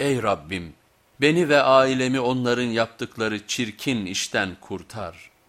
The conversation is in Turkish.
ey Rabbim beni ve ailemi onların yaptıkları çirkin işten kurtar.''